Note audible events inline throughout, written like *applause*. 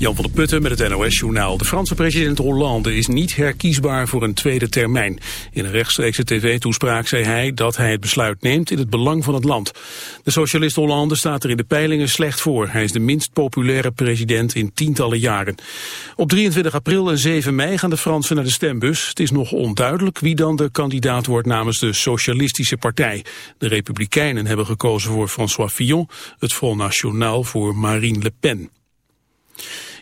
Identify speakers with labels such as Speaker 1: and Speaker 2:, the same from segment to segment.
Speaker 1: Jan van der Putten met het NOS-journaal. De Franse president Hollande is niet herkiesbaar voor een tweede termijn. In een rechtstreekse tv-toespraak zei hij dat hij het besluit neemt in het belang van het land. De socialist Hollande staat er in de peilingen slecht voor. Hij is de minst populaire president in tientallen jaren. Op 23 april en 7 mei gaan de Fransen naar de stembus. Het is nog onduidelijk wie dan de kandidaat wordt namens de Socialistische Partij. De Republikeinen hebben gekozen voor François Fillon, het Front National voor Marine Le Pen.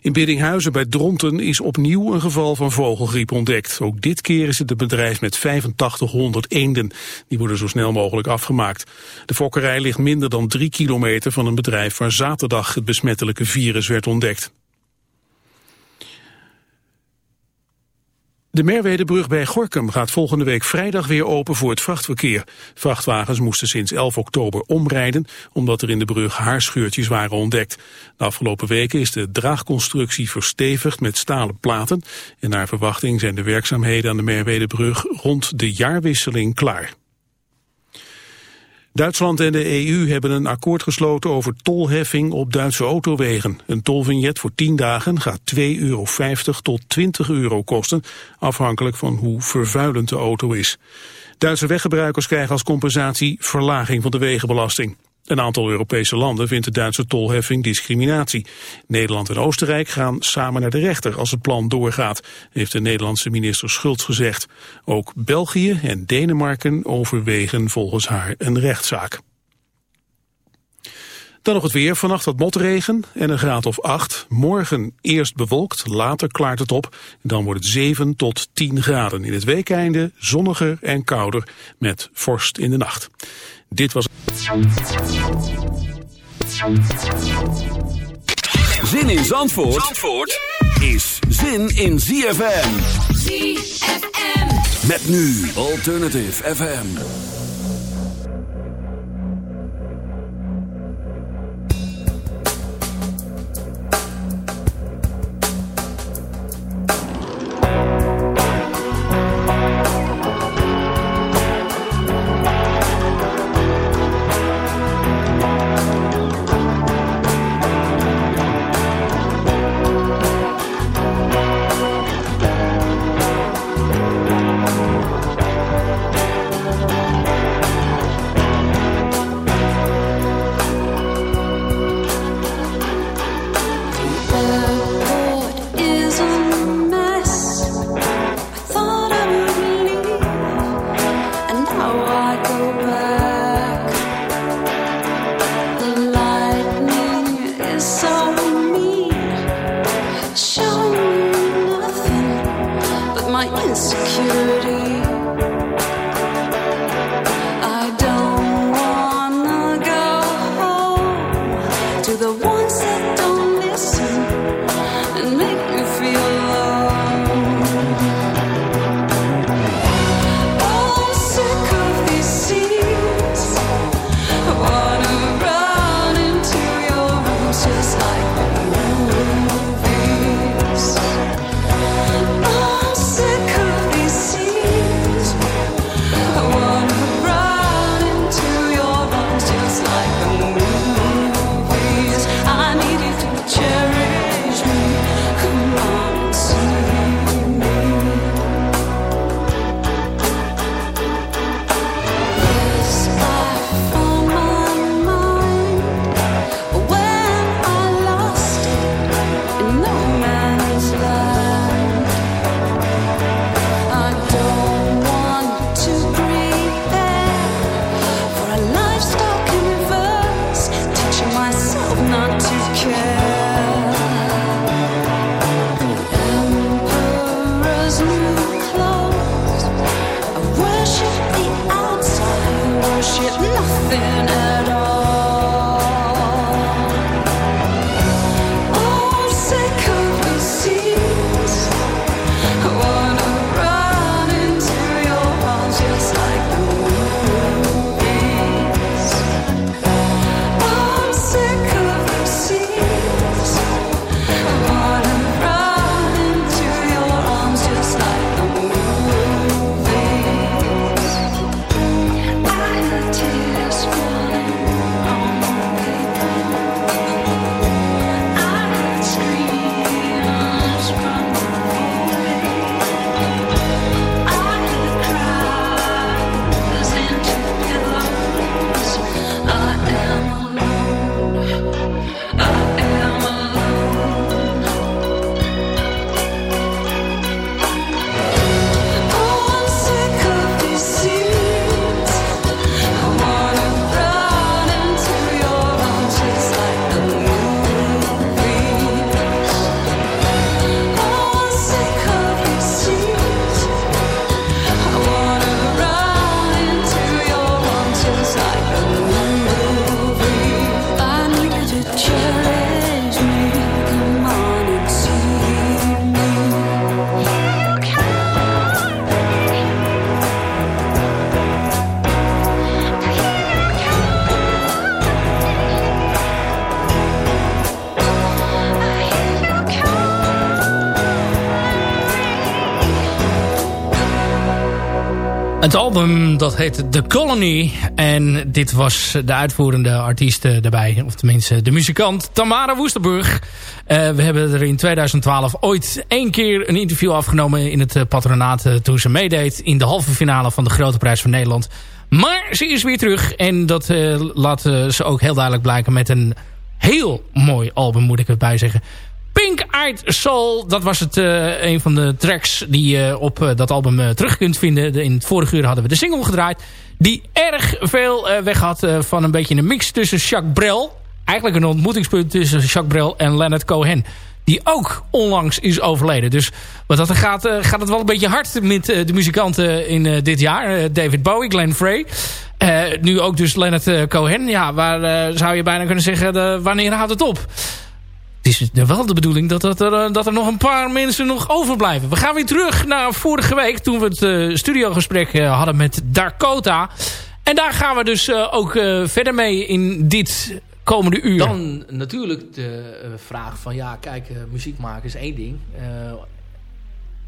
Speaker 1: In Biddinghuizen bij Dronten is opnieuw een geval van vogelgriep ontdekt. Ook dit keer is het een bedrijf met 8500 eenden. Die worden zo snel mogelijk afgemaakt. De fokkerij ligt minder dan drie kilometer van een bedrijf waar zaterdag het besmettelijke virus werd ontdekt. De Merwedebrug bij Gorkum gaat volgende week vrijdag weer open voor het vrachtverkeer. Vrachtwagens moesten sinds 11 oktober omrijden omdat er in de brug haarscheurtjes waren ontdekt. De afgelopen weken is de draagconstructie verstevigd met stalen platen en naar verwachting zijn de werkzaamheden aan de Merwedebrug rond de jaarwisseling klaar. Duitsland en de EU hebben een akkoord gesloten over tolheffing op Duitse autowegen. Een tolvignet voor 10 dagen gaat 2,50 euro tot 20 euro kosten, afhankelijk van hoe vervuilend de auto is. Duitse weggebruikers krijgen als compensatie verlaging van de wegenbelasting. Een aantal Europese landen vindt de Duitse tolheffing discriminatie. Nederland en Oostenrijk gaan samen naar de rechter als het plan doorgaat, heeft de Nederlandse minister Schultz gezegd. Ook België en Denemarken overwegen volgens haar een rechtszaak. Dan nog het weer. Vannacht wat motregen en een graad of 8. Morgen eerst bewolkt, later klaart het op. Dan wordt het 7 tot 10 graden. In het weekeinde zonniger en kouder met vorst in de nacht. Dit was...
Speaker 2: Zin in Zandvoort, Zandvoort is zin in ZFM.
Speaker 3: ZFM.
Speaker 2: Met nu Alternative FM.
Speaker 4: Het album dat heet The Colony. En dit was de uitvoerende artiest daarbij. Of tenminste de muzikant Tamara Woesterburg. Uh, we hebben er in 2012 ooit één keer een interview afgenomen in het uh, patronaat. Uh, toen ze meedeed in de halve finale van de Grote Prijs van Nederland. Maar ze is weer terug. En dat laat ze ook heel duidelijk blijken met een heel mooi album moet ik erbij zeggen. Pink Eyed Soul, dat was het, uh, een van de tracks die je op uh, dat album terug kunt vinden. De, in het vorige uur hadden we de single gedraaid. Die erg veel weg had van een beetje een mix tussen Jacques Brel. Eigenlijk een ontmoetingspunt tussen Jacques Brel en Leonard Cohen. Die ook onlangs is overleden. Dus wat dat gaat, gaat het wel een beetje hard met de muzikanten in dit jaar. David Bowie, Glenn Frey. nu ook dus Leonard Cohen. Ja, waar zou je bijna kunnen zeggen, wanneer houdt het op? Is wel de bedoeling dat, dat, er, eh, dat er nog een paar mensen nog overblijven. We gaan weer terug naar vorige week toen we het uh, studiogesprek uh, hadden met Dakota. En daar gaan we dus ook verder mee in dit komende uur.
Speaker 5: Dan natuurlijk de vraag van ja, kijk, muziek maken is één ding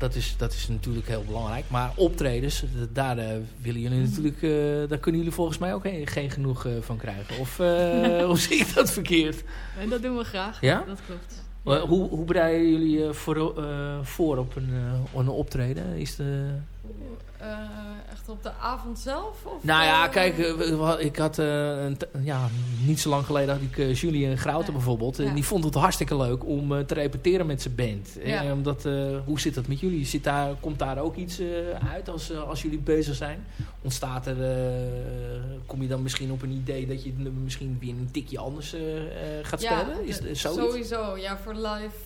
Speaker 5: dat is, dat is natuurlijk heel belangrijk. Maar optredens, daar uh, willen jullie natuurlijk, uh, daar kunnen jullie volgens mij ook geen, geen genoeg uh, van krijgen. Of *laughs* zie ik dat verkeerd?
Speaker 6: En dat doen we graag.
Speaker 5: Ja?
Speaker 6: Dat klopt.
Speaker 5: Hoe, hoe bereiden jullie voor, voor op een, een optreden? Is de...
Speaker 6: echt op de avond zelf? Of
Speaker 5: nou ja, kijk, ik had een, ja, niet zo lang geleden had ik Julien Grouten bijvoorbeeld. En die vond het hartstikke leuk om te repeteren met zijn band. Ja. omdat, hoe zit dat met jullie? Zit daar, komt daar ook iets uit als, als jullie bezig zijn? Ontstaat er, kom je dan misschien op een idee dat je misschien weer een tikje anders gaat spelen? Is,
Speaker 6: is sowieso. Ja, voor live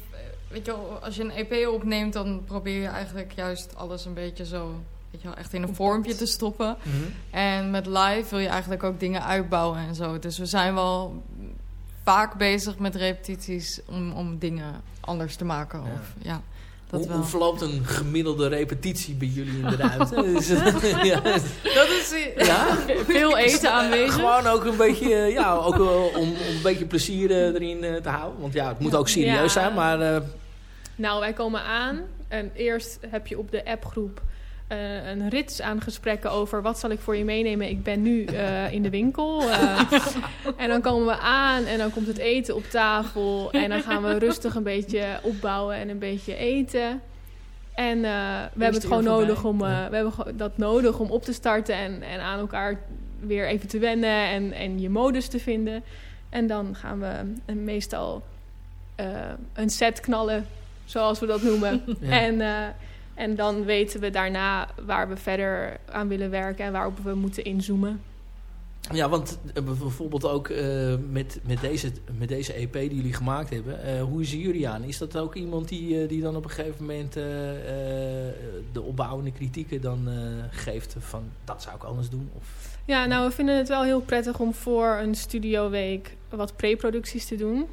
Speaker 6: weet je als je een EP opneemt, dan probeer je eigenlijk juist alles een beetje zo weet je wel, echt in een vormpje te stoppen.
Speaker 5: Mhm.
Speaker 6: En met live wil je eigenlijk ook dingen uitbouwen en zo. Dus we zijn wel vaak bezig met repetities om, om dingen anders te maken.
Speaker 5: Ja.
Speaker 6: Of, ja, dat
Speaker 5: hoe,
Speaker 6: wel.
Speaker 5: hoe verloopt een gemiddelde repetitie bij jullie in de *laughs* ruimte? *laughs* Ja,
Speaker 6: Dat is
Speaker 5: ja?
Speaker 6: veel eten aanwezig.
Speaker 5: Gewoon ook een beetje, eh, ja, ook wel om, om een beetje plezier eh, erin eh, te houden. Want ja, het moet ook serieus
Speaker 7: Ja.
Speaker 5: zijn, maar... eh,
Speaker 7: Nou, wij komen aan en eerst heb je op de appgroep eh, een rits aan gesprekken over wat zal ik voor je meenemen. Ik ben nu eh, in de winkel. eh. *laughs* en dan komen we aan en dan komt het eten op tafel. En dan gaan we rustig een beetje opbouwen en een beetje eten. En we hebben het gewoon nodig om, we hebben dat nodig om op te starten en, en aan elkaar weer even te wennen en, en je modus te vinden. En dan gaan we meestal een set knallen, zoals we dat noemen.
Speaker 5: Ja.
Speaker 7: En, en dan weten we daarna waar we verder aan willen werken en waarop we moeten inzoomen.
Speaker 5: Ja, want eh, bijvoorbeeld ook eh, met, met, deze, met deze EP die jullie gemaakt hebben, eh, hoe zien jullie aan? Is dat ook iemand die, die dan op een gegeven moment de opbouwende kritieken dan geeft van dat zou ik anders doen? Of,
Speaker 7: Ja, nou, we vinden het wel heel prettig om voor een studioweek wat pre-producties te doen.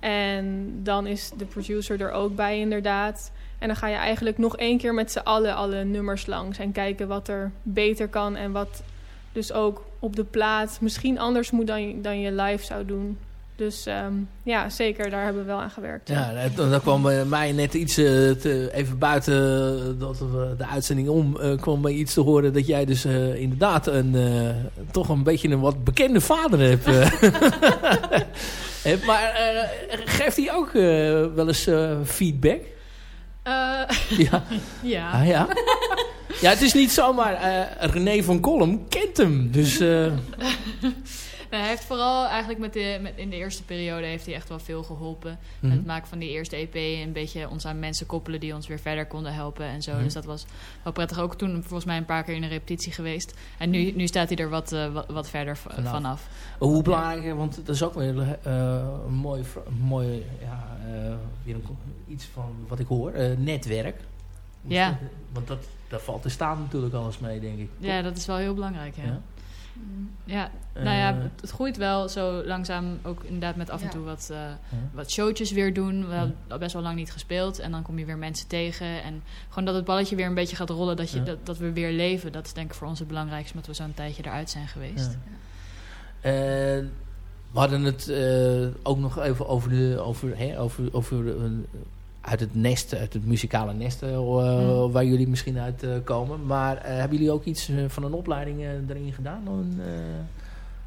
Speaker 7: En dan is de producer er ook bij, inderdaad. En dan ga je eigenlijk nog één keer met z'n allen alle nummers langs. En kijken wat er beter kan. En wat dus ook op de plaat misschien anders moet dan, je- dan je live zou doen. Dus ehm, ja, zeker, daar hebben we wel aan gewerkt.
Speaker 5: Ja, dat, dat kwam bij mij net iets eh, te, even buiten eh, dat we de uitzending om eh, kwam bij iets te horen dat jij dus inderdaad een toch een beetje een wat bekende vader hebt. *laughs* *laughs* hebt. maar geeft hij ook wel eens feedback?
Speaker 6: Eh,
Speaker 5: Ja. *laughs*
Speaker 6: ja.
Speaker 5: Ah, ja. *laughs* ja, het is niet zomaar. eh René van Kolm kent hem, dus. *laughs* eh,
Speaker 6: hij heeft vooral eigenlijk met de, met, in de eerste periode heeft hij echt wel veel geholpen.
Speaker 5: mhm.
Speaker 6: Met het maken van die eerste EP. Een beetje ons aan mensen koppelen die ons weer verder konden helpen en zo.
Speaker 5: Mhm.
Speaker 6: Dus dat was wel prettig. Ook toen volgens mij een paar keer in een repetitie geweest. En nu, nu staat hij er wat, eh, wat, wat verder
Speaker 5: Vanaf.
Speaker 6: vanaf.
Speaker 5: Hoe belangrijk, want dat is ook weer eh, een mooi, mooi ja, eh, weer een, iets van wat ik hoor, eh, netwerk.
Speaker 6: Ja.
Speaker 5: Want dat, daar valt te staan natuurlijk alles mee, denk ik.
Speaker 6: Ja, dat is wel heel belangrijk. Ja.
Speaker 5: Ja.
Speaker 6: Ja, nou ja,
Speaker 5: Eh,
Speaker 6: het, groeit wel zo langzaam. Ook inderdaad met af en toe wat, eh, wat showtjes weer doen. We hebben al best wel lang niet gespeeld. En dan kom je weer mensen tegen. En gewoon dat het balletje weer een beetje gaat rollen. Dat, je, dat, dat we weer leven. Dat is denk ik voor ons het belangrijkste. Omdat we zo'n tijdje eruit zijn geweest.
Speaker 5: Ja. Eh, we hadden het eh, ook nog even over, de, over, hè, over, over een uit het nest, uit het muzikale nest uh, waar jullie misschien uit komen. Maar hebben jullie ook iets van een opleiding erin gedaan?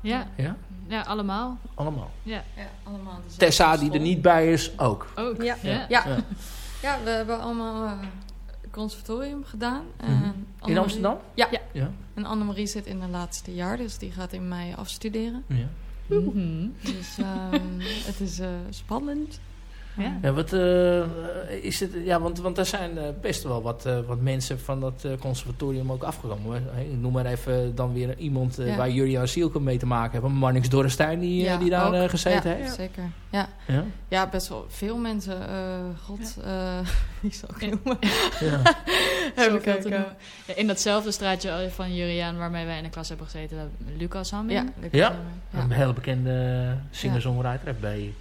Speaker 8: Ja. ja, ja, allemaal.
Speaker 5: Allemaal?
Speaker 8: Ja,
Speaker 6: ja allemaal.
Speaker 5: Tessa die er niet bij is, ook?
Speaker 8: Ook,
Speaker 6: ja. Ja, ja. ja. we hebben allemaal conservatorium gedaan.
Speaker 5: Mm in Amsterdam?
Speaker 6: Ja. ja. En Annemarie zit in het laatste jaar, dus die gaat in mei afstuderen. Ja.
Speaker 8: Mm
Speaker 6: Dus um, het is uh, spannend.
Speaker 5: Ja. ja wat, uh, is het, ja want, want er zijn uh, best wel wat, uh, wat mensen van dat conservatorium ook afgekomen. Ik noem maar even dan weer iemand ja. waar Julian Sielke mee te maken hebben. Marnix Dorrestein die,
Speaker 6: ja,
Speaker 5: die daar gezeten
Speaker 6: ja,
Speaker 5: heeft.
Speaker 6: Zeker, ja. Ja? ja, best wel veel mensen. God, *laughs* wie zal ik noemen?
Speaker 8: Ja. *laughs* ja, in datzelfde straatje van Juriaan waarmee wij in de klas hebben gezeten. Lucas Hamming.
Speaker 5: Ja,
Speaker 8: Lucas
Speaker 5: ja. een hele bekende singer-songwriter bij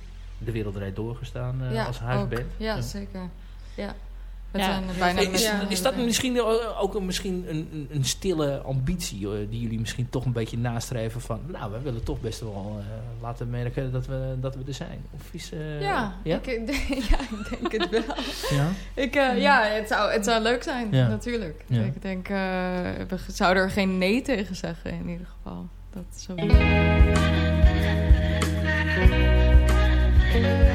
Speaker 5: de wereld rijdt doorgestaan uh, als huisband.
Speaker 6: Ja, ja, zeker. Ja.
Speaker 5: Ja. Bijna is, ja. is dat misschien ook een, misschien een, een stille ambitie uh, die jullie misschien toch een beetje nastreven van, nou, we willen toch best wel uh, laten merken dat we, dat we er zijn? Of is,
Speaker 6: uh, ja, ja? Ik, *laughs* ja, ik denk het wel. ja? Ik, ja, het zou, het zou leuk zijn, natuurlijk. Ik denk, we zouden er geen nee tegen zeggen in ieder geval. Dat sowieso.
Speaker 9: Hey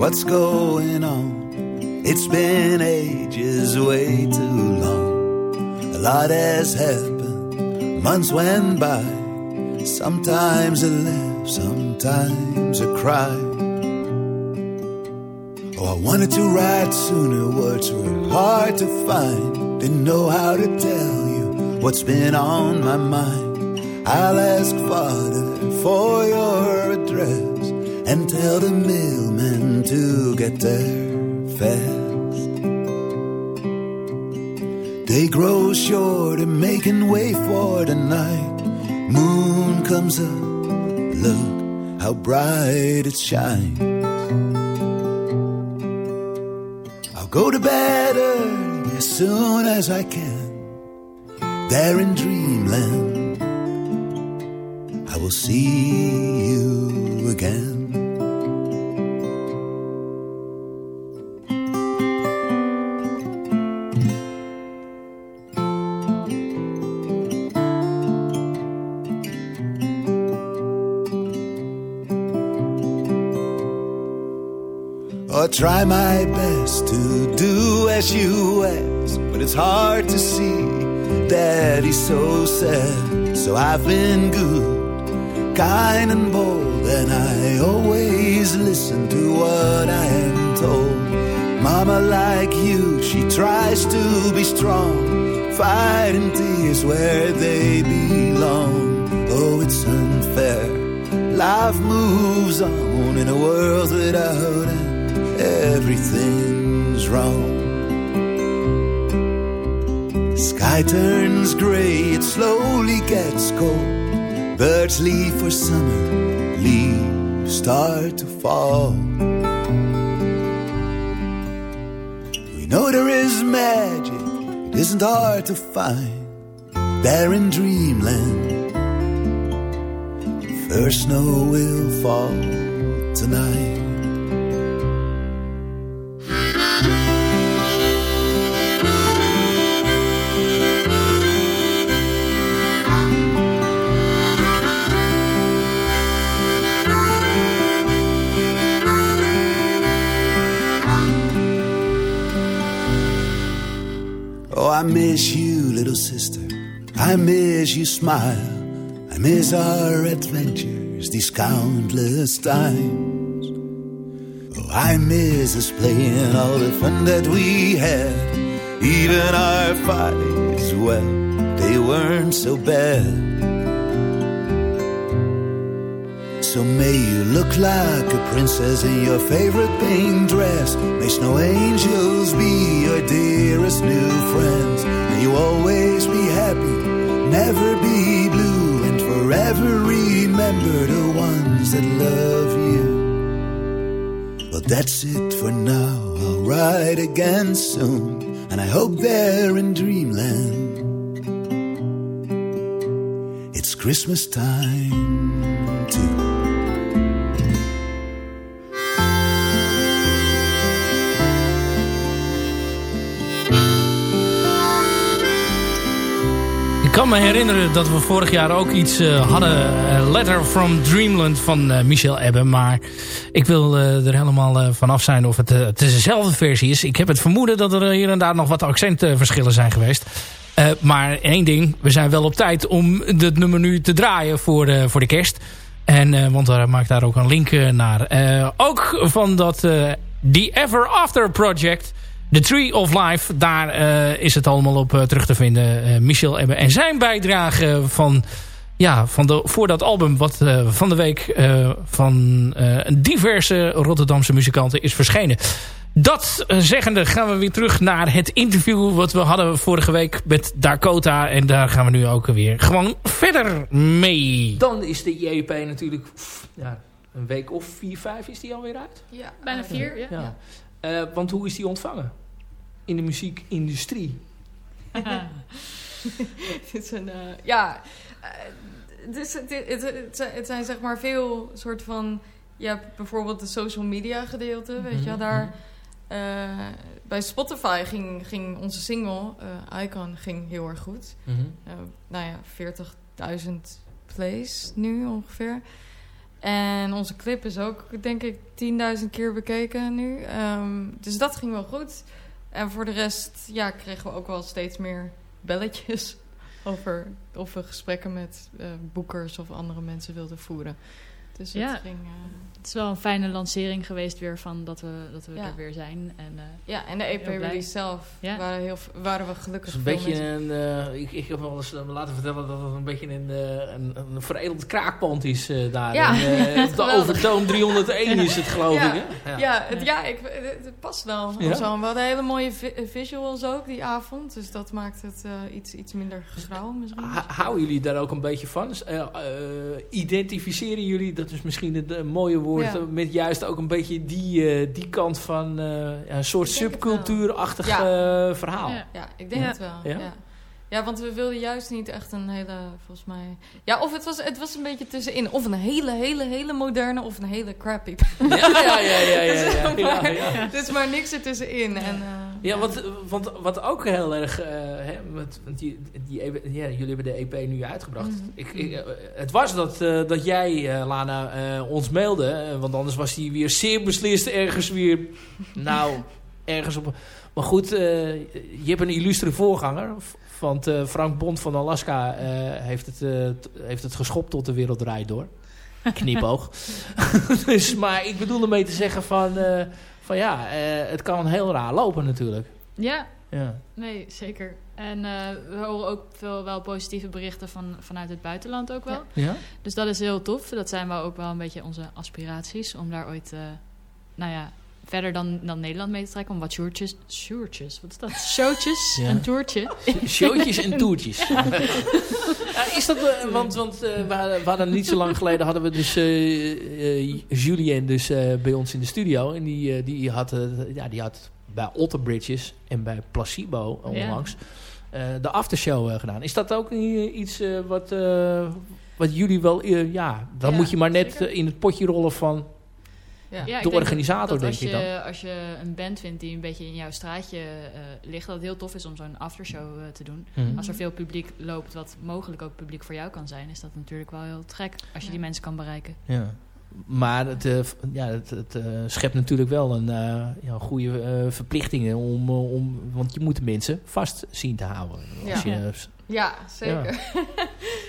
Speaker 9: what's going on? It's been ages, way too long. A lot has happened, months went by. Sometimes I laugh, sometimes I cry. Oh, I wanted to write sooner, words were hard to find. Didn't know how to tell you what's been on my mind. I'll ask Father for your address and tell the mailman to get there fast. They grow short and making way for the night. Moon comes up, look how bright it shines. I'll go to bed early as soon as I can. There in dreamland, I will see you again. Try my best to do as you ask, but it's hard to see that he's so sad. So I've been good, kind and bold, and I always listen to what I am told. Mama, like you, she tries to be strong, fighting tears where they belong. Oh, it's unfair. Life moves on in a world without end everything's wrong. Sky turns gray, it slowly gets cold. Birds leave for summer, leaves start to fall. We know there is magic, it isn't hard to find. There in dreamland, first snow will fall I miss you smile. I miss our adventures, these countless times. Oh, I miss us playing all the fun that we had. Even our fights, well, they weren't so bad. So may you look like a princess in your favorite pink dress. May snow angels be your dearest new friends. May you always be happy, never be blue, and forever remember the ones that love you. Well, that's it for now. I'll write again soon, and I hope they're in dreamland. It's Christmas time
Speaker 4: kan me herinneren dat we vorig jaar ook iets uh, hadden. Letter from Dreamland van uh, Michel Ebbe. Maar ik wil uh, er helemaal vanaf zijn of het, het dezelfde versie is. Ik heb het vermoeden dat er hier en daar nog wat accentverschillen zijn geweest. maar één ding, we zijn wel op tijd om dit nummer nu te draaien voor, de, voor de kerst. En, want daar maakt daar ook een link naar. ook van dat The Ever After Project... The Tree of Life, daar uh, is het allemaal op uh, terug te vinden. Uh, Michel Ebbe en zijn bijdrage van, ja, van de, voor dat album... wat van de week van diverse Rotterdamse muzikanten is verschenen. Dat zeggende gaan we weer terug naar het interview... wat we hadden vorige week met Dakota. En daar gaan we nu ook weer gewoon verder mee.
Speaker 5: Dan is de JP natuurlijk... Ja, een week of vier, vijf is die alweer uit?
Speaker 8: Ja, bijna vier. Ja. ja.
Speaker 5: Uh, want hoe is die ontvangen? In de muziekindustrie? *laughs*
Speaker 6: het is een, uh, ja, uh, het, het, het, het, zijn zeg maar veel soort van, ja, bijvoorbeeld de social media gedeelte, mm -hmm. weet je, mhm, daar... Uh, bij Spotify ging, ging onze single, Icon, ging heel erg goed. Mm -hmm. nou ja, 40.000 plays nu ongeveer. En onze clip is ook, denk ik, 10.000 keer bekeken nu. Ehm, dus dat ging wel goed. En voor de rest ja, kregen we ook wel steeds meer belletjes *laughs* over of we gesprekken met uh, boekers of andere mensen wilden voeren. Dus
Speaker 8: ja. het ging... Uh, het is wel een fijne lancering geweest weer van dat we, dat we er weer zijn. En, uh,
Speaker 6: ja, en de EP-release zelf ja. waren, heel, waren we gelukkig
Speaker 5: een beetje een, uh, ik, ik heb wel eens laten vertellen dat het een beetje een, een, een veredeld kraakpand is daar. Ja. *laughs* De Overtoom 301 is het geloof
Speaker 6: ja.
Speaker 5: ik.
Speaker 6: Hè? Ja, ja, het, ja ik, het, past wel. Ja? Zo. We hadden hele mooie vi visuals ook die avond. Dus dat maakt het iets, iets minder grauw misschien.
Speaker 5: Houden jullie daar ook een beetje van? identificeren jullie, dat is misschien het mooie woord met juist ook een beetje die, uh, die kant van een soort subcultuurachtig ja. verhaal.
Speaker 6: Ja. ja, ik denk het wel. Ja? Ja, want we wilden juist niet echt een hele, volgens mij... Ja, of het was, het was een beetje tussenin. Of een hele, hele, hele moderne of een hele crappy.
Speaker 5: Ja, ja, ja. ja, ja, ja, *laughs* ja,
Speaker 6: ja, Dus maar niks ertussenin. En, uh,
Speaker 5: ja, want, want wat ook heel erg... Uh, hè, want, die, die, ja, jullie hebben de EP nu uitgebracht. Mm -hmm. ik, ik, het was dat, uh, dat jij, Lana, ons mailde. want anders was hij weer zeer beslist ergens weer... *laughs* nou, ergens op... Maar goed, je hebt een illustre voorganger want Frank Bond van Alaska heeft, het, heeft het geschopt tot de wereld draait door. *laughs* Knipoog. *laughs* dus, maar ik bedoel ermee te zeggen van, van ja, het kan heel raar lopen natuurlijk.
Speaker 8: Ja, ja. nee, zeker. En we horen ook veel wel positieve berichten van, vanuit het buitenland ook wel.
Speaker 5: Ja.
Speaker 8: Dus dat is heel tof. Dat zijn wel ook wel een beetje onze aspiraties om daar ooit, nou ja, verder dan, dan Nederland mee te trekken. Om wat showtjes... Showtjes? Wat is dat? *laughs* Showtjes? Ja. Een toertje? *laughs*
Speaker 5: Showtjes en toertjes. *laughs* uh, is dat... Uh, want want uh, we, hadden, niet zo lang geleden... hadden we dus Julien dus, bij ons in de studio. En die, die, had, ja, die had bij Otter Bridges en bij Placebo onlangs... Ja. de aftershow gedaan. Is dat ook iets wat, wat jullie wel... ja, dan ja, moet je maar net in het potje rollen van ja. de organisator, denk
Speaker 8: je
Speaker 5: dan.
Speaker 8: Als je een band vindt die een beetje in jouw straatje uh, ligt... dat het heel tof is om zo'n aftershow uh, te doen. Mm -hmm. Als er veel publiek loopt, wat mogelijk ook publiek voor jou kan zijn... is dat natuurlijk wel heel gek als je ja. die mensen kan bereiken.
Speaker 5: Ja. Maar het, uh, ja, het, het schept natuurlijk wel een ja, goede verplichtingen om, om... Want je moet de mensen vast zien te houden. Als
Speaker 6: ja. Je, ja, zeker.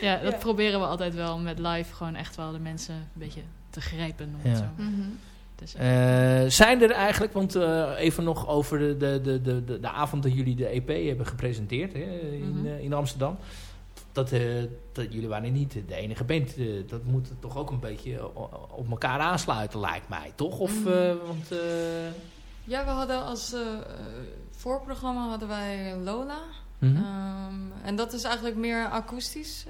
Speaker 8: Ja. *laughs* dat proberen we altijd wel met live. Gewoon echt wel de mensen een beetje te grijpen. Om zo. Mm -hmm.
Speaker 5: Dus, uh, zijn er eigenlijk, want uh, even nog over de, de, de, de, de avond dat jullie de EP hebben gepresenteerd hè, in, mm -hmm. uh, in Amsterdam. Dat, dat, jullie waren niet de enige band. dat moet toch ook een beetje op elkaar aansluiten, lijkt mij, toch? Of, -hmm. want,
Speaker 6: ja, we hadden als voorprogramma hadden wij Lola. -hmm. um, en dat is eigenlijk meer akoestisch.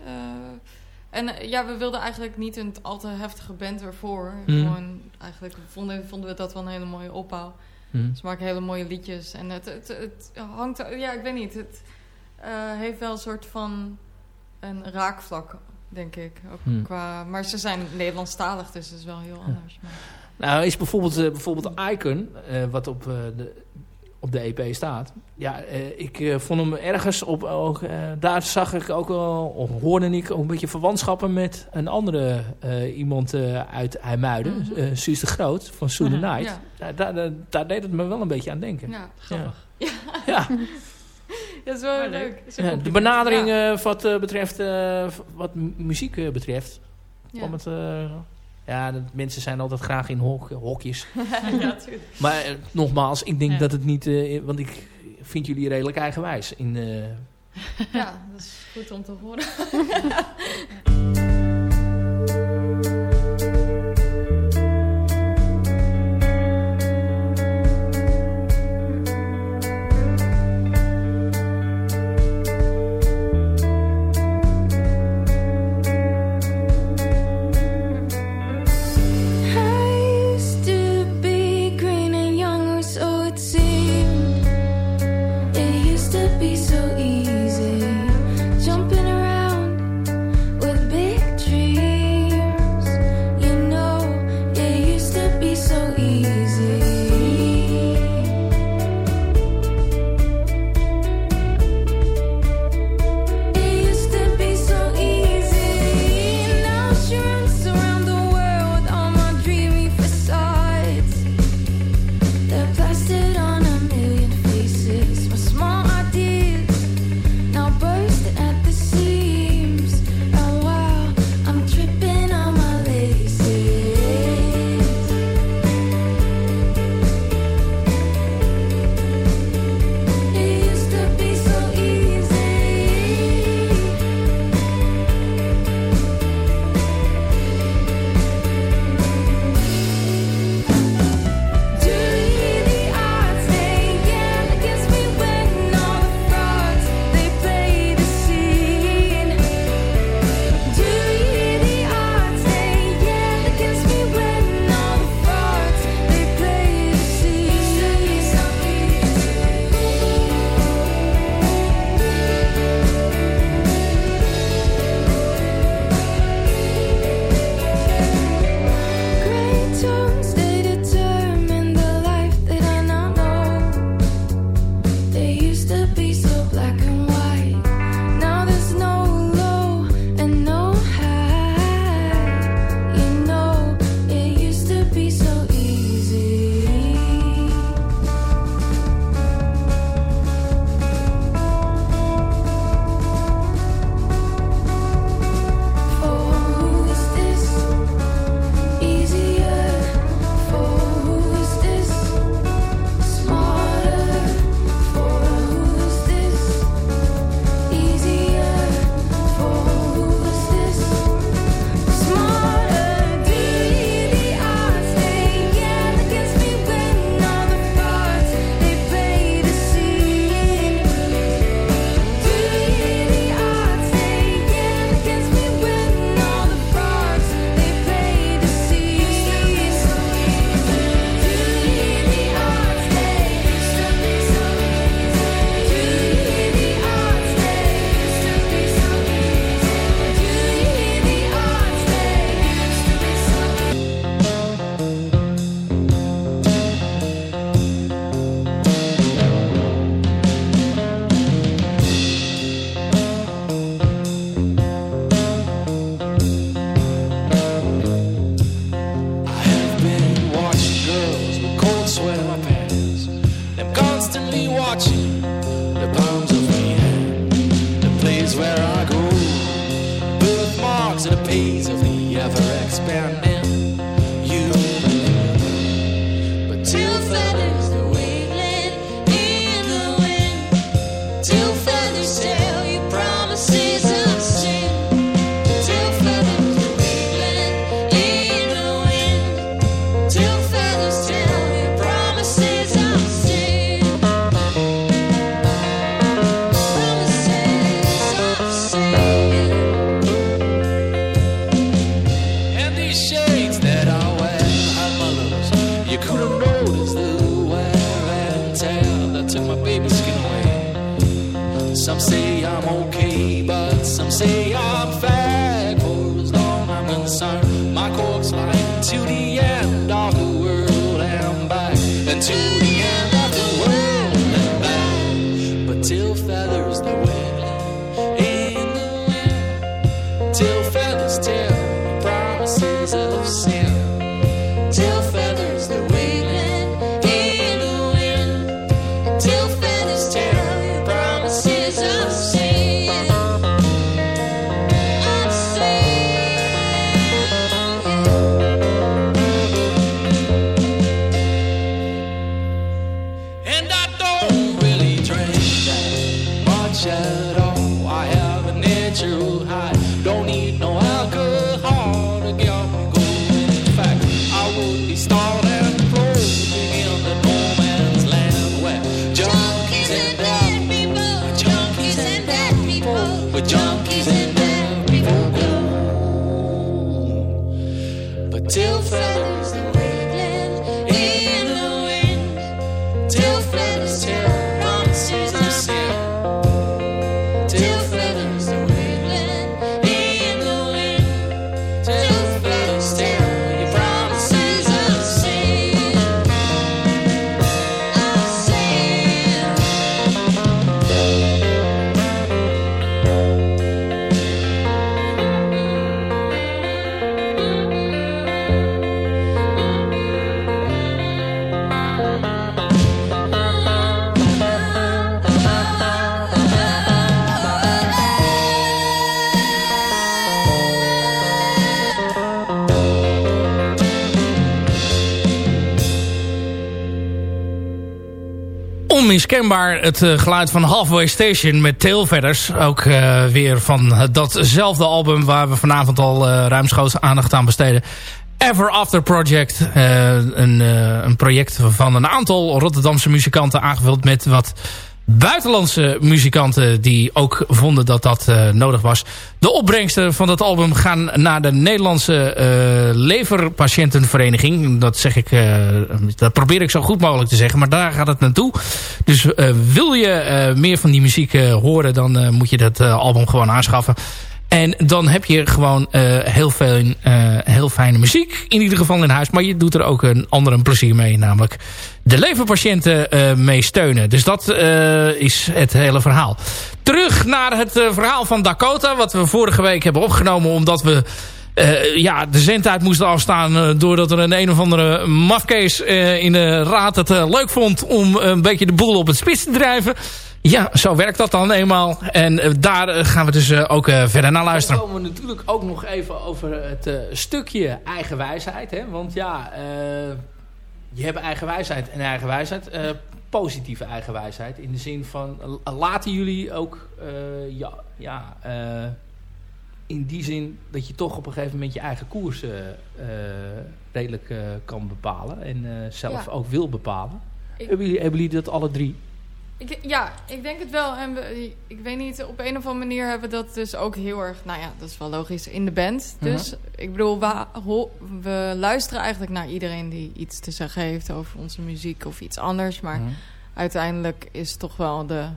Speaker 6: En ja, we wilden eigenlijk niet een al te heftige band ervoor. Mm. Gewoon, eigenlijk vonden, vonden we dat wel een hele mooie opbouw. Mm. Ze maken hele mooie liedjes. En het, het, het hangt... Ja, ik weet niet. Het uh, heeft wel een soort van een raakvlak, denk ik. Ook mm. qua, maar ze zijn Nederlandstalig, dus dat is wel heel anders. Maar.
Speaker 5: Nou, is bijvoorbeeld, uh, bijvoorbeeld Icon, uh, wat op de op de EP staat. Ja, uh, ik uh, vond hem ergens op... Ook, uh, daar zag ik ook wel, of hoorde ik ook een beetje verwantschappen met een andere iemand uit IJmuiden. Mm -hmm. Suus de Groot van Soon the Night. Ja. Daar, daar, daar, deed het me wel een beetje aan denken.
Speaker 6: Ja, grappig.
Speaker 5: Ja. ja.
Speaker 6: dat *laughs* is wel leuk. Is
Speaker 5: ja, de benadering ja. wat betreft, wat muziek betreft, kwam het ja, mensen zijn altijd graag in hok, hokjes. *laughs* ja, maar uh, nogmaals, ik denk ja. dat het niet... Uh, want ik vind jullie redelijk eigenwijs. In, uh...
Speaker 6: ja, dat is goed om te horen. *laughs*
Speaker 2: Duty.
Speaker 4: Onmiskenbaar het uh, geluid van Halfway Station met Tailfeathers. Ook uh, weer van datzelfde album waar we vanavond al uh, ruimschoots aandacht aan besteden. Ever After Project. een, een project van een aantal Rotterdamse muzikanten aangevuld met wat buitenlandse muzikanten die ook vonden dat dat uh, nodig was. De opbrengsten van dat album gaan naar de Nederlandse uh, leverpatiëntenvereniging. Dat zeg ik, uh, dat probeer ik zo goed mogelijk te zeggen, maar daar gaat het naartoe. Dus wil je meer van die muziek horen, dan moet je dat album gewoon aanschaffen. En dan heb je gewoon uh, heel, veel, uh, heel fijne muziek. In ieder geval in huis. Maar je doet er ook een ander plezier mee. Namelijk de leverpatiënten uh, mee steunen. Dus dat is het hele verhaal. Terug naar het verhaal van Dakota. Wat we vorige week hebben opgenomen. Omdat we ja, de zendtijd moesten afstaan. doordat er een een of andere mafkees in de raad het leuk vond. Om een beetje de boel op het spits te drijven. Ja, zo werkt dat dan eenmaal. En uh, daar uh, gaan we dus uh, ook verder naar luisteren.
Speaker 5: Dan komen we natuurlijk ook nog even over het stukje eigen wijsheid. Hè? Want ja, je hebt eigen wijsheid en eigen wijsheid. positieve eigen wijsheid. In de zin van, laten jullie ook ja, ja, in die zin dat je toch op een gegeven moment je eigen koers redelijk kan bepalen. En zelf ja. ook wil bepalen. Ik... Hebben, jullie, hebben jullie dat alle drie?
Speaker 6: Ik, ja, ik denk het wel. En we, ik weet niet, op een of andere manier hebben we dat dus ook heel erg... Nou ja, dat is wel logisch, in de band. Mhm. Dus ik bedoel, we, we, luisteren eigenlijk naar iedereen die iets te zeggen heeft... over onze muziek of iets anders. Maar mhm. uiteindelijk is toch wel de,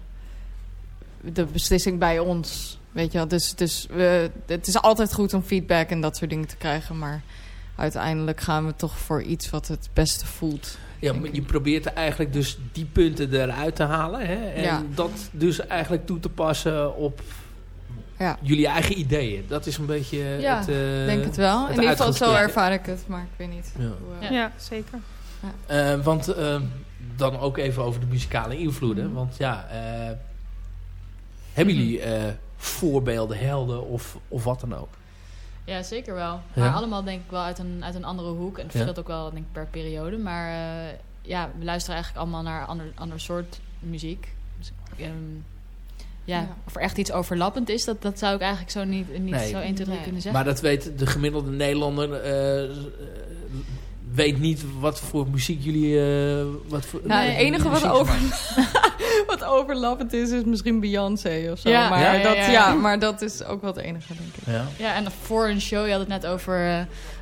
Speaker 6: de beslissing bij ons. Weet je wel, dus, dus we, het is altijd goed om feedback en dat soort dingen te krijgen. Maar uiteindelijk gaan we toch voor iets wat het beste voelt.
Speaker 5: Ja, je probeert eigenlijk dus die punten eruit te halen. Hè? En dat dus eigenlijk toe te passen op ja. jullie eigen ideeën. Dat is een beetje
Speaker 6: ja,
Speaker 5: het
Speaker 6: uh, denk het wel. In ieder geval zo ervaar ik het, maar ik weet niet.
Speaker 7: Ja, hoe, uh, ja zeker.
Speaker 5: Uh, want dan ook even over de muzikale invloeden. Mm. Want ja, hebben jullie voorbeelden, helden of, of wat dan ook?
Speaker 8: Ja, zeker wel. Maar allemaal denk ik wel uit een, uit een andere hoek. En het verschilt ook wel denk ik, per periode. Maar uh, ja, we luisteren eigenlijk allemaal naar ander, ander soort muziek. Dus, um, ja, ja, of er echt iets overlappend is, dat, dat zou ik eigenlijk zo niet, niet zo 1, 2, 3 kunnen zeggen.
Speaker 5: Maar dat weet de gemiddelde Nederlander... Uh, weet niet wat voor muziek jullie... Uh, wat voor,
Speaker 6: nou, het enige wat, over, *laughs* wat overlappend is, is misschien Beyoncé of zo. Ja, maar, ja, dat, ja, maar dat is ook wel het enige, denk ik.
Speaker 8: Ja, ja en voor een show, je had het net over, uh,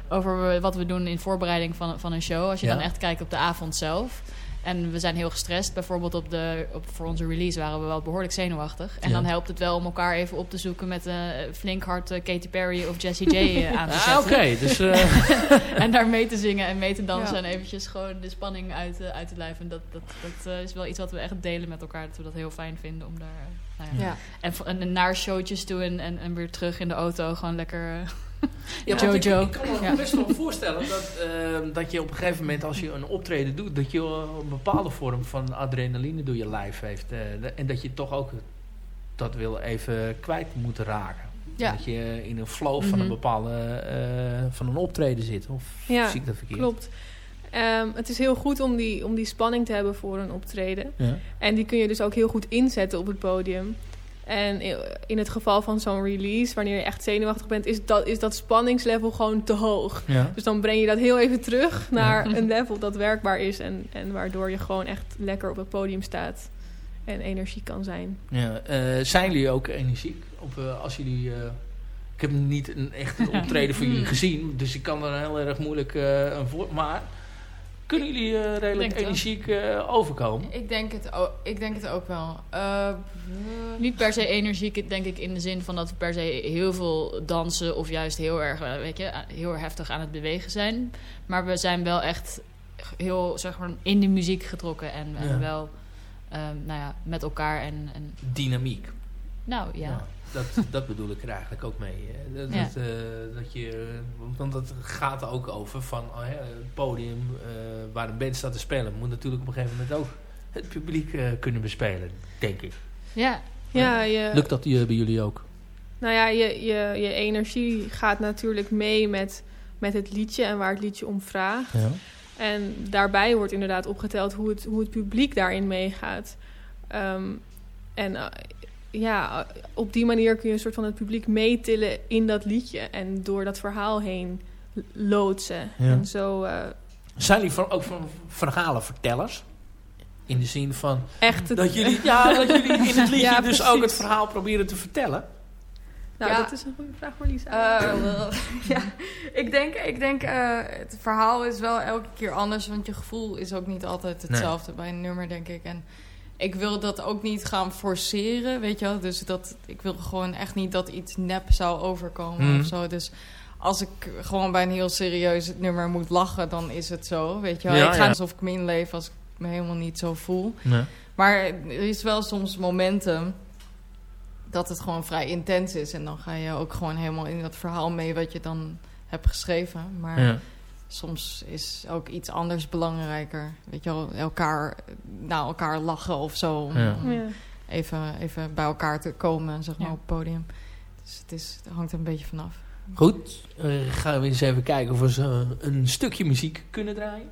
Speaker 8: over wat we doen in voorbereiding van, van een show. Als je dan echt kijkt op de avond zelf... En we zijn heel gestrest. Bijvoorbeeld op de, op, voor onze release waren we wel behoorlijk zenuwachtig. En dan helpt het wel om elkaar even op te zoeken met een uh, flink hard uh, Katy Perry of Jessie J uh, aan te ah, zetten.
Speaker 5: Ah, oké. dus, uh... *laughs*
Speaker 8: en daar mee te zingen en mee te dansen en eventjes gewoon de spanning uit, uit te blijven. Dat, dat, dat is wel iets wat we echt delen met elkaar. Dat we dat heel fijn vinden om daar... Nou ja. En, en, naar showtjes toe en, en, en weer terug in de auto gewoon lekker...
Speaker 5: Ja, Jojo. Ik, ik, kan me best wel voorstellen dat, uh, dat je op een gegeven moment als je een optreden doet, dat je een bepaalde vorm van adrenaline door je lijf heeft. Uh, en dat je toch ook dat wil even kwijt moet raken. Ja. Dat je in een flow van een mhm. bepaalde uh, van een optreden zit. Of
Speaker 7: ja,
Speaker 5: zie ik dat verkeerd?
Speaker 7: Klopt. Um, het is heel goed om die, om die spanning te hebben voor een optreden. Ja. En die kun je dus ook heel goed inzetten op het podium. En in het geval van zo'n release, wanneer je echt zenuwachtig bent, is dat, is dat spanningslevel gewoon te hoog. Dus dan breng je dat heel even terug naar *laughs* een level dat werkbaar is en, en waardoor je gewoon echt lekker op het podium staat en energie kan zijn.
Speaker 5: Ja, uh, zijn jullie ook energiek? Op, uh, als jullie, uh, ik heb niet een echt *laughs* optreden van jullie gezien, dus ik kan er heel erg moeilijk een voor. Maar kunnen jullie uh, redelijk energiek uh, overkomen?
Speaker 6: Ik denk, het ook, ik denk het ook wel. Uh,
Speaker 8: Niet per se energiek, denk ik, in de zin van dat we per se heel veel dansen... of juist heel erg, weet je, heel heftig aan het bewegen zijn. Maar we zijn wel echt heel, zeg maar, in de muziek getrokken. En, en wel, nou ja, met elkaar en... en...
Speaker 5: Dynamiek.
Speaker 8: Nou, ja. ja
Speaker 5: dat, dat bedoel ik er eigenlijk ook mee. Dat, dat, uh, dat, je, want dat gaat er ook over van oh, het podium uh, waar een band staat te spelen. Moet natuurlijk op een gegeven moment ook het publiek uh, kunnen bespelen, denk ik.
Speaker 8: Ja.
Speaker 7: ja je,
Speaker 5: Lukt dat bij jullie ook?
Speaker 7: Nou ja, je, je, je energie gaat natuurlijk mee met, met het liedje en waar het liedje om vraagt. Ja. En daarbij wordt inderdaad opgeteld hoe het, hoe het publiek daarin meegaat. Um, en ja, op die manier kun je een soort van het publiek meetillen in dat liedje. En door dat verhaal heen loodsen. En zo, uh,
Speaker 5: Zijn jullie van, ook van verhalenvertellers? In de zin van...
Speaker 7: Echt?
Speaker 5: Dat jullie, ja, dat jullie in het *laughs* liedje dus ook het verhaal proberen te vertellen?
Speaker 7: Nou, dat is een goede vraag voor Lisa.
Speaker 6: Uh, *laughs* ja, ik denk, ik denk uh, het verhaal is wel elke keer anders. Want je gevoel is ook niet altijd hetzelfde bij een nummer, denk ik. En ik wil dat ook niet gaan forceren, weet je wel. Dus dat, ik wil gewoon echt niet dat iets nep zou overkomen mm. of zo. Dus als ik gewoon bij een heel serieus nummer moet lachen, dan is het zo, weet je wel. ik ga alsof ik me inleef als ik me helemaal niet zo voel. Nee. Maar er is wel soms momenten dat het gewoon vrij intens is. En dan ga je ook gewoon helemaal in dat verhaal mee wat je dan hebt geschreven. Maar... Ja soms is ook iets anders belangrijker. Weet je wel, elkaar, naar elkaar lachen of zo. Om, ja. even, even bij elkaar te komen, zeg maar, op het podium. Dus het, is, het hangt er een beetje vanaf.
Speaker 5: Goed, uh, gaan we eens even kijken of we een stukje muziek kunnen draaien.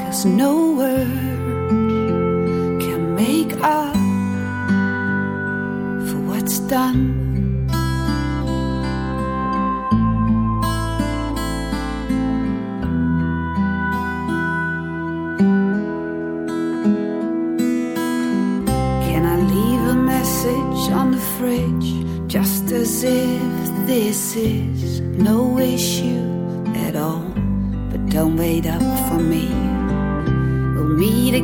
Speaker 2: Cause no words can make up for what's done. Can I leave a message on the fridge just as if this is no issue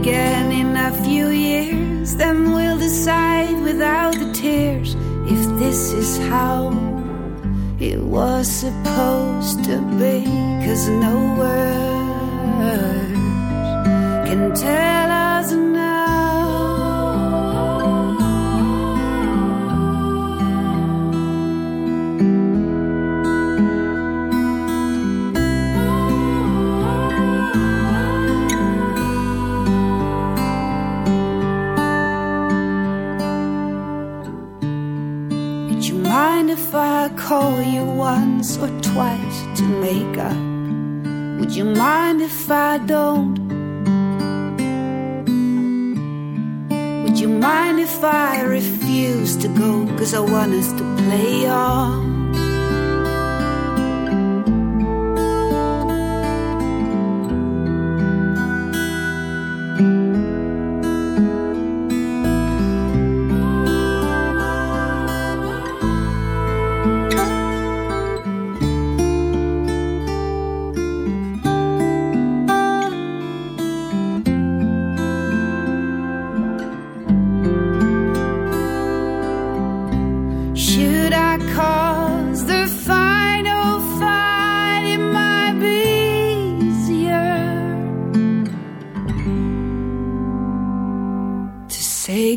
Speaker 2: again in a few years, then we'll decide without the tears if this is how it was supposed to be. Cause no words can tell once or twice to make up? Would you mind if I don't? Would you mind if I refuse to go? Cause I want us to play on.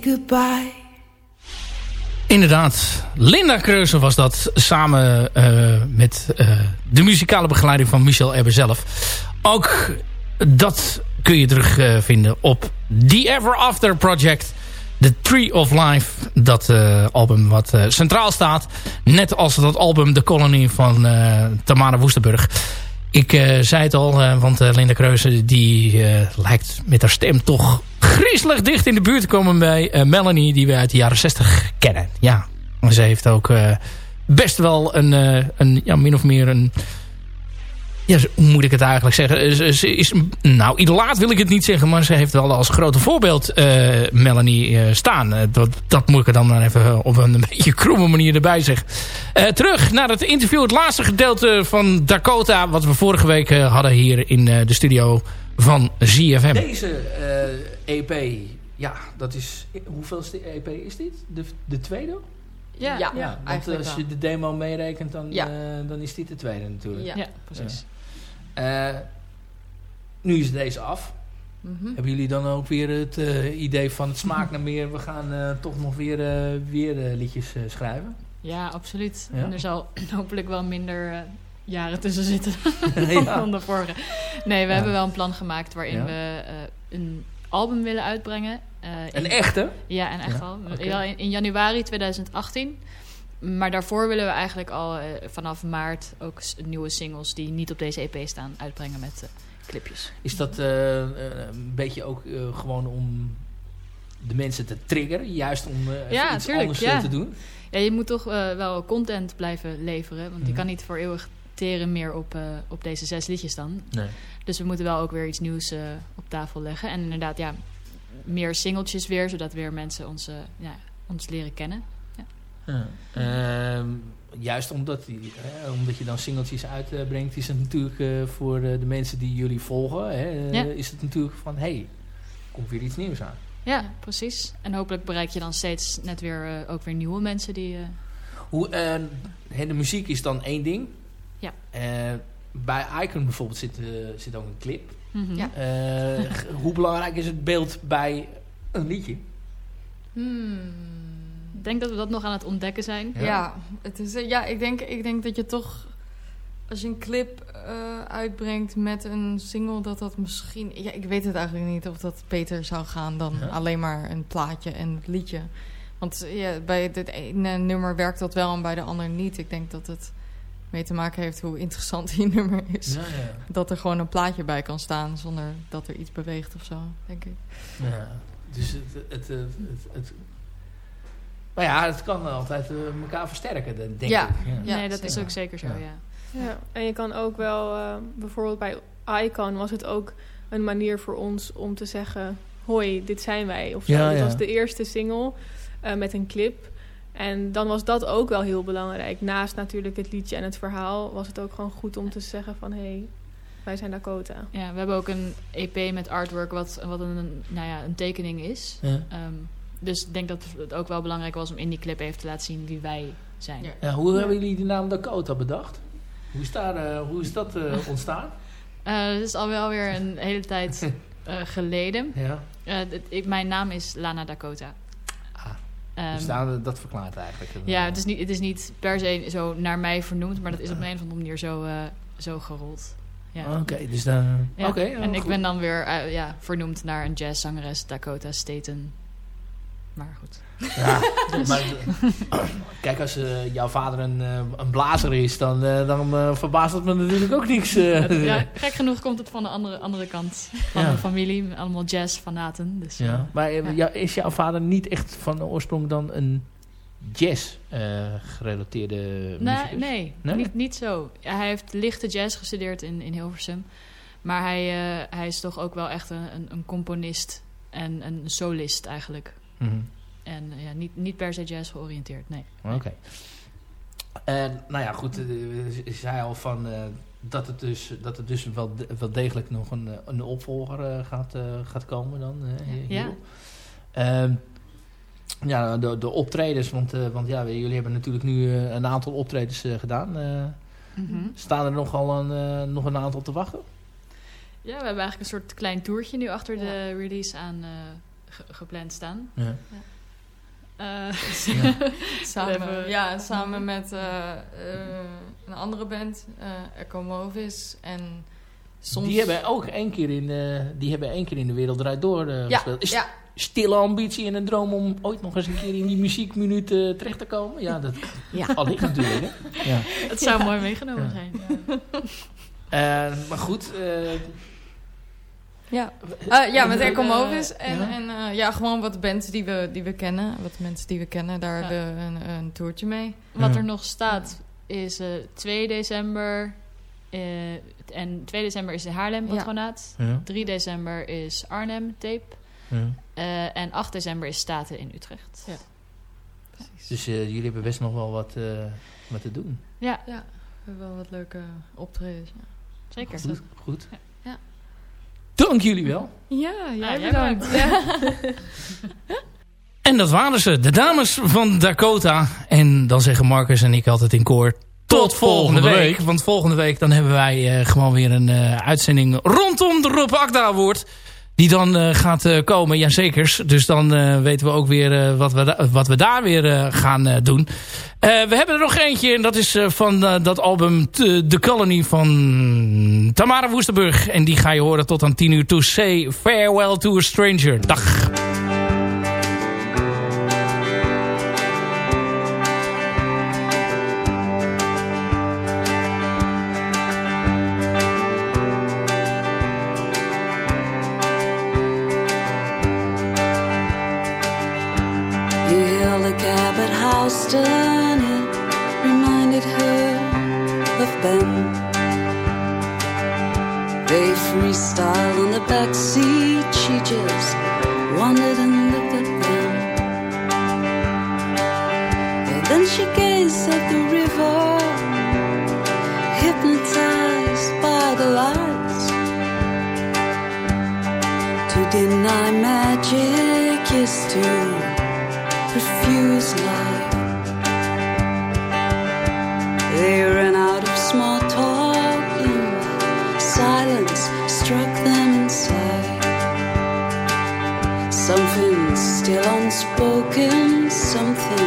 Speaker 2: Goodbye.
Speaker 4: Inderdaad, Linda Kreuzer was dat samen eh, met eh, de muzikale begeleiding van Michel Ebbe zelf. Ook dat kun je terugvinden vinden op The Ever After Project. The Tree of Life, dat eh, album wat eh, centraal staat. Net als dat album The Colony van eh, Tamara Woestenburg. Ik eh, zei het al, eh, want eh, Linda Kreuzer die eh, lijkt met haar stem toch griezelig dicht in de buurt komen bij eh, Melanie, die we uit de jaren 60 kennen. Ja, ze heeft ook eh, best wel een, eh, een ja, min of meer een... Ja, hoe moet ik het eigenlijk zeggen? Ze, is, nou, idolaat wil ik het niet zeggen, maar ze heeft wel als grote voorbeeld Melanie staan. Dat, dat moet ik er dan even op een *laughs* beetje kromme manier erbij zeggen. Terug naar het interview, het laatste gedeelte van Dakota, wat we vorige week hadden hier in de studio van ZFM.
Speaker 5: Deze EP, ja, dat is... Hoeveelste EP is dit? De, de tweede?
Speaker 6: Ja, ja,
Speaker 5: Ja, want
Speaker 6: eigenlijk
Speaker 5: als
Speaker 6: wel.
Speaker 5: je de demo meerekent, dan,
Speaker 6: Ja.
Speaker 5: eh, dan is dit de tweede natuurlijk.
Speaker 6: Ja.
Speaker 8: Ja, precies.
Speaker 5: Eh, nu is deze af.
Speaker 6: Mhm.
Speaker 5: Hebben jullie dan ook weer het eh, idee van het smaakt naar meer? We gaan eh, toch nog weer, eh, weer eh, liedjes eh, schrijven?
Speaker 8: Ja, absoluut.
Speaker 5: Ja?
Speaker 8: En er zal *clears throat* hopelijk wel minder eh, jaren tussen zitten *laughs* *laughs*
Speaker 5: Ja.
Speaker 8: dan de vorige. Nee, we
Speaker 5: Ja.
Speaker 8: hebben wel een plan gemaakt waarin
Speaker 5: Ja.
Speaker 8: we eh, een album willen uitbrengen. eh,
Speaker 5: Een
Speaker 8: in-
Speaker 5: echte?
Speaker 8: Ja, en echt
Speaker 5: Ja,
Speaker 8: wel.
Speaker 5: oké.
Speaker 8: Ja, in, in januari 2018. Maar daarvoor willen we eigenlijk al eh, vanaf maart ook nieuwe singles die niet op deze EP staan uitbrengen met eh, clipjes.
Speaker 5: Is dat een beetje ook eh, gewoon om de mensen te triggeren? Juist om eh,
Speaker 8: Ja,
Speaker 5: iets
Speaker 8: tuurlijk,
Speaker 5: anders
Speaker 8: ja.
Speaker 5: te doen?
Speaker 8: Ja, je moet toch eh, wel content blijven leveren. Want je
Speaker 5: Mhm.
Speaker 8: kan niet voor eeuwig teren meer op, eh, op deze zes liedjes dan.
Speaker 5: Nee.
Speaker 8: Dus we moeten wel ook weer iets nieuws eh, op tafel leggen. En inderdaad, ja, meer singeltjes weer, zodat weer mensen ons, eh, ja, ons leren kennen.
Speaker 5: Ja. Ehm, juist omdat, die, hè, omdat je dan singeltjes uitbrengt, is het natuurlijk voor de mensen die jullie volgen, hè,
Speaker 8: Ja.
Speaker 5: is het natuurlijk van, hé, hey, komt weer iets nieuws aan.
Speaker 8: Ja, precies. En hopelijk bereik je dan steeds net weer ook weer nieuwe mensen die...
Speaker 5: Hoe, eh, hè, de muziek is dan één ding.
Speaker 8: Ja.
Speaker 5: Eh, bij Icon bijvoorbeeld zit, zit ook een clip.
Speaker 8: Mhm. ja.
Speaker 5: hoe belangrijk is het beeld bij een liedje?
Speaker 8: Hmm. Ik denk dat we dat nog aan het ontdekken zijn.
Speaker 6: Ja, het is, ja ik, denk, ik denk dat je toch als je een clip uitbrengt met een single, dat dat misschien... Ja, ik weet het eigenlijk niet of dat beter zou gaan dan alleen maar een plaatje en het liedje. Want ja, bij het ene nummer werkt dat wel en bij de ander niet. Ik denk dat het mee te maken heeft hoe interessant die nummer is. Ja, ja. Dat er gewoon een plaatje bij kan staan zonder dat er iets beweegt of zo, denk ik.
Speaker 5: Ja, dus het... het, het, het, maar ja, het kan altijd uh, elkaar versterken, denk ik.
Speaker 8: Ja, nee, dat is ook zeker zo, ja.
Speaker 7: ja. En je kan ook wel, uh, bijvoorbeeld bij Icon was het ook een manier voor ons om te zeggen... hoi, dit zijn wij. Of zo. Ja, dat was de eerste single uh, met een clip. En dan was dat ook wel heel belangrijk. Naast natuurlijk het liedje en het verhaal... was het ook gewoon goed om te zeggen van... hé, hey, wij zijn Dakota.
Speaker 8: Ja, we hebben ook een EP met artwork... wat, wat een, nou ja, een tekening is. Ja. Um, dus ik denk dat het ook wel belangrijk was... om in die clip even te laten zien wie wij zijn.
Speaker 5: Ja. hoe hebben jullie die naam Dakota bedacht? Hoe is, daar, uh, hoe is dat uh, *laughs* ontstaan?
Speaker 8: Uh, het is alweer, alweer een hele tijd *laughs* geleden. Ja. ik, mijn naam is Lana Dakota.
Speaker 5: Um, dus dat verklaart eigenlijk.
Speaker 8: Ja, het is, niet, het is niet per se zo naar mij vernoemd, maar dat is op een of andere manier zo, uh, zo gerold.
Speaker 5: Ja. Oké, dus dan...
Speaker 8: Ja.
Speaker 5: Okay,
Speaker 8: en ik ben dan weer uh, ja, vernoemd naar een jazzzangeres, Dakota Staten. Maar goed. Ja,
Speaker 5: dus. *laughs* maar, kijk, als uh, jouw vader een, uh, een blazer is, dan, uh, dan verbaast het me natuurlijk ook niks.
Speaker 8: ja, gek genoeg komt het van de andere, andere kant van ja. de familie. Allemaal jazzfanaten. Dus,
Speaker 5: ja. Maar is jouw vader niet echt van oorsprong dan een jazz gerelateerde
Speaker 8: nee, nee, nee, Niet, niet zo. Hij heeft lichte jazz gestudeerd in, in Hilversum. Maar hij, hij is toch ook wel echt een, een, een componist en een solist eigenlijk. Mm en ja, niet, niet per se jazz georiënteerd, nee.
Speaker 5: Oké. En nou ja, goed, ik eh, zei al van uh, dat het dus, dat het dus wel, wel degelijk nog een, een opvolger uh, gaat, uh, gaat komen dan. ja. Ehm, ja, de, de optredens, want, want ja, jullie hebben natuurlijk nu een aantal optredens gedaan. Mm -hmm. Staan er nogal een, nog een aantal te wachten?
Speaker 8: Ja, we hebben eigenlijk een soort klein toertje nu achter de release aan gepland staan. Ja. ja. *laughs*
Speaker 6: Uh, ja. samen, ja, samen met uh, uh, een andere band, Echo Movis. En soms...
Speaker 5: Die hebben ook één keer in, die hebben één keer in de wereld eruit door gespeeld. Is ja. stille ambitie en een droom om ooit nog eens een keer in die muziekminuut terecht te komen? Ja, dat *laughs* ja. allicht natuurlijk. Hè? Ja. *laughs*
Speaker 8: Het zou mooi meegenomen zijn.
Speaker 5: maar goed,
Speaker 6: ja, uh, ja met Echo Movis. En, ja. en uh, ja, gewoon wat bands die we, die we kennen. Wat mensen die we kennen, daar ja. hebben we een, een toertje mee.
Speaker 8: Wat er nog staat is uh, 2 december. en 2 december is de Haarlem patronaat. 3 december is Arnhem tape. en 8 december is Staten in Utrecht. Ja.
Speaker 5: Dus jullie hebben best nog wel wat, wat te doen.
Speaker 6: Ja. ja, we hebben wel wat leuke optredens.
Speaker 8: Zeker.
Speaker 5: Goed. goed. Dank jullie wel.
Speaker 6: Ja, jij ja, bedankt. *laughs* Ja.
Speaker 1: en dat waren ze, de dames van Dakota. En dan zeggen Marcus en ik altijd in koor... Tot volgende week. Want volgende week dan hebben wij uh, gewoon weer een uh, uitzending rondom de Rob Akda Award die dan uh, gaat uh, komen. Jazekers. Dus dan uh, weten we ook weer wat, we wat we daar weer gaan doen. we hebben er nog eentje. En dat is van dat album The Colony van Tamara Woesterburg. En die ga je horen tot aan 10 uur. To say farewell to a stranger. Dag. deny magic is to refuse life. They ran out of small talk
Speaker 2: and silence struck them inside. Something still unspoken, something.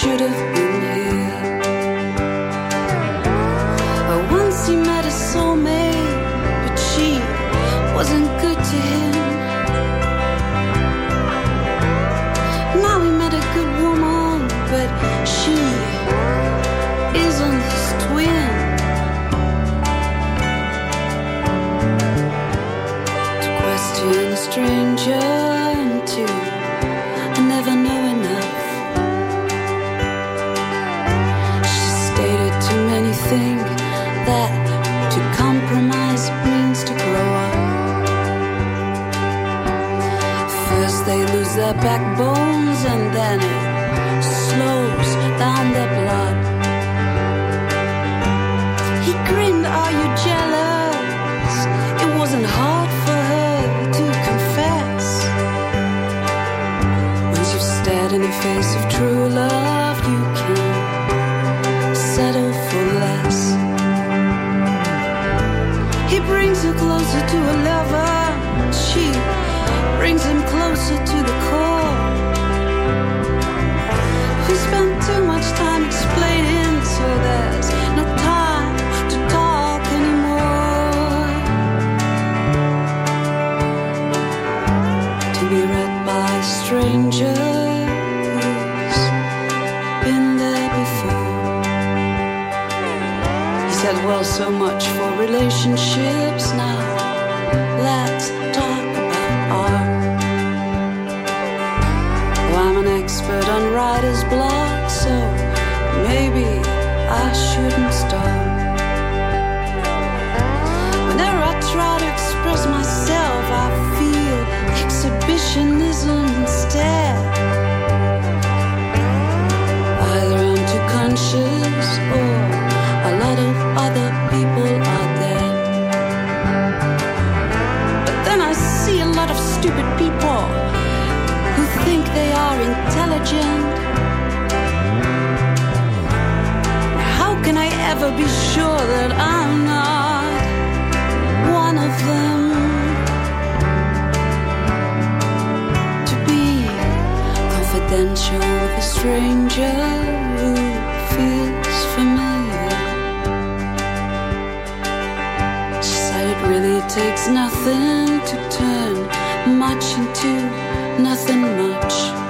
Speaker 2: should have The backbones and then it slopes down the. relationships now. Let's talk about art. Well, I'm an expert on writer's block, so maybe I shouldn't. legend. How can I ever be sure that I'm not one of them? To be confidential with a stranger who feels familiar. She said it really takes nothing to turn much into nothing much.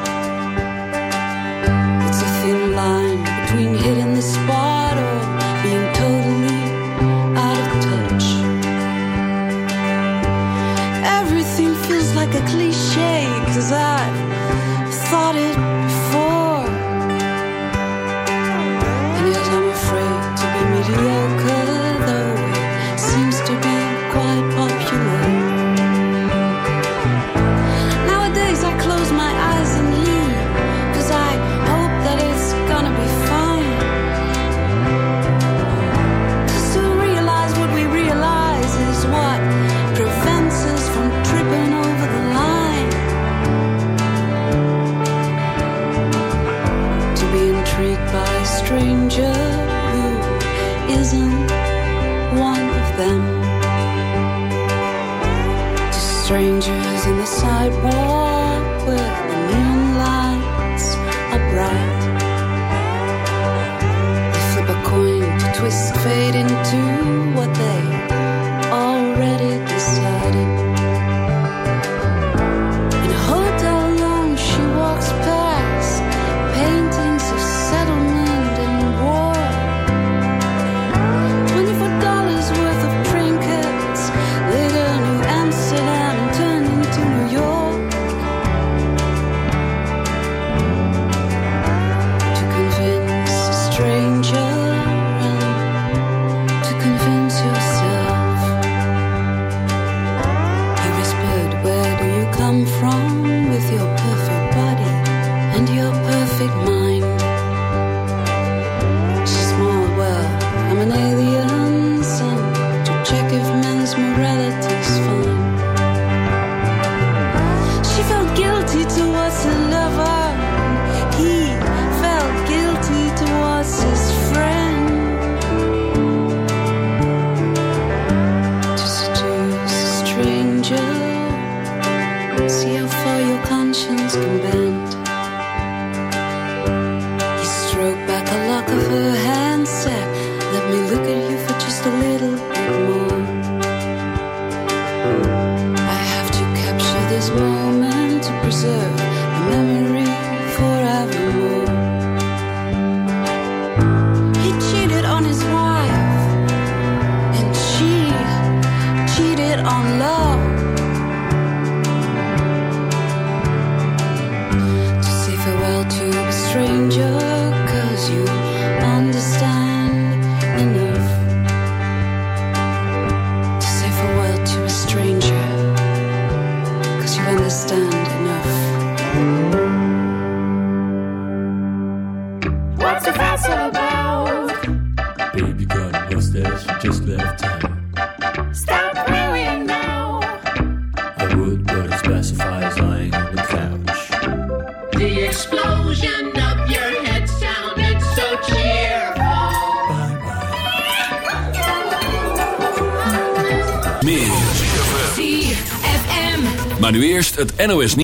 Speaker 10: NOS